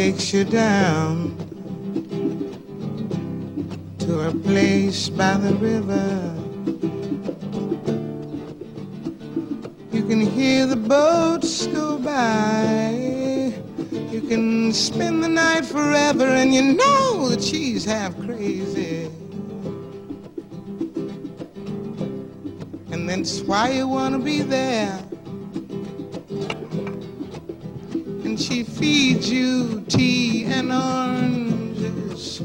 takes you down to a place by the river. You can hear the boats go by. You can spend the night forever, and you know that she's half crazy. And that's why you want to be there. She feeds you tea and oranges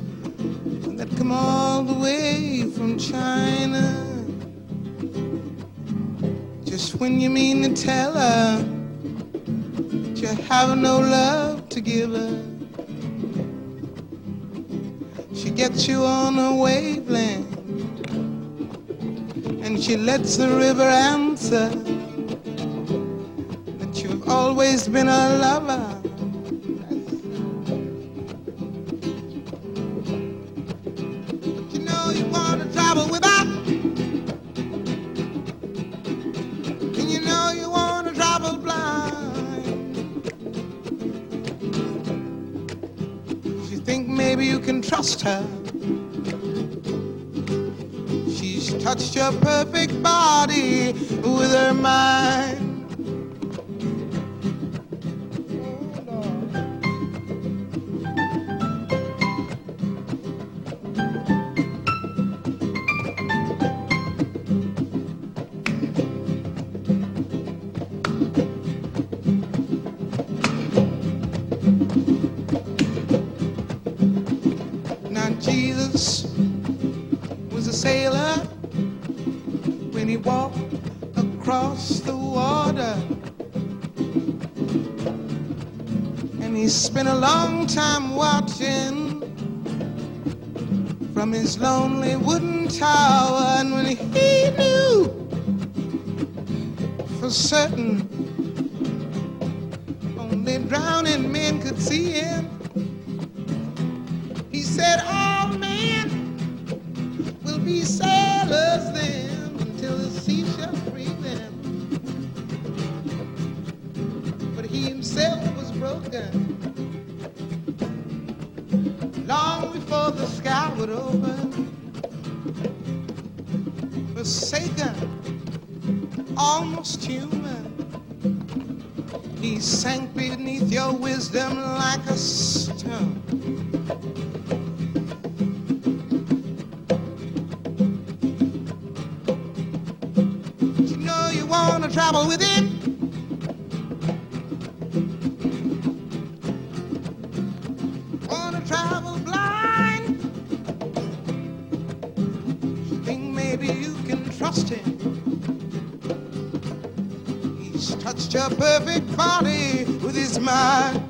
that come all the way from China. Just when you mean to tell her you have no love to give her, she gets you on a wavelength and she lets the river answer always been a lover. You know you want to travel without, and you know you want to travel blind. You think maybe you can trust her. She's touched your perfect body with her mind. When he walked across the water. And he spent a long time watching from his lonely wooden tower. And when he knew for certain only drowning men could see him, long before the sky would open. Forsaken, almost human. He sank beneath your wisdom like a stone. You know you wanna travel with it. Maybe you can trust him. He's touched your perfect body with his mind.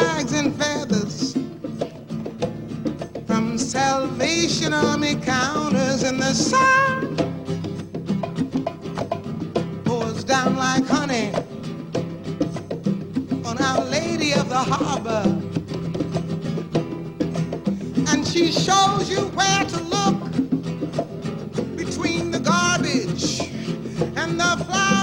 Rags and feathers from Salvation Army counters, and the sun pours down like honey on Our Lady of the Harbor. And she shows you where to look between the garbage and the flowers.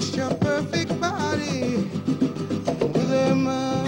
Your perfect body with a mind.